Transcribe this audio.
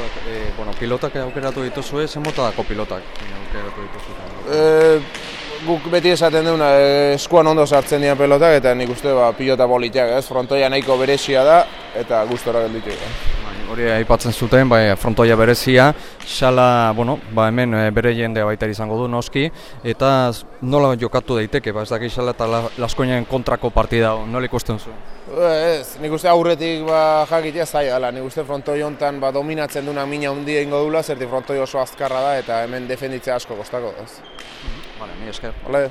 e, bueno, pilotak aukeratu dituzue, zen mota dako pilotak aukeratu dituzue? E, guk beti esaten duna, eskuan ondo sartzen dira pelotak eta nik uste ba, pilota boliteak, ez? Frontoia nahiko berezia da eta gustora gelditu. Eh? hori aipatzen zuten, bai, frontoia berezia, xala, bueno, ba, hemen e, bere jendea baita izango du noski, eta nola jokatu daiteke, ba, ez daki xala eta la, laskoinen kontrako partida, nola ikusten zuen? Ez, nik uste aurretik ba, jakitea zaila dela, nik uste frontoi hontan ba, dominatzen duna mina hundia ingo dula, zerti frontoi oso azkarra da eta hemen defenditzea asko kostako, ez? Vale, mi esker. Vale.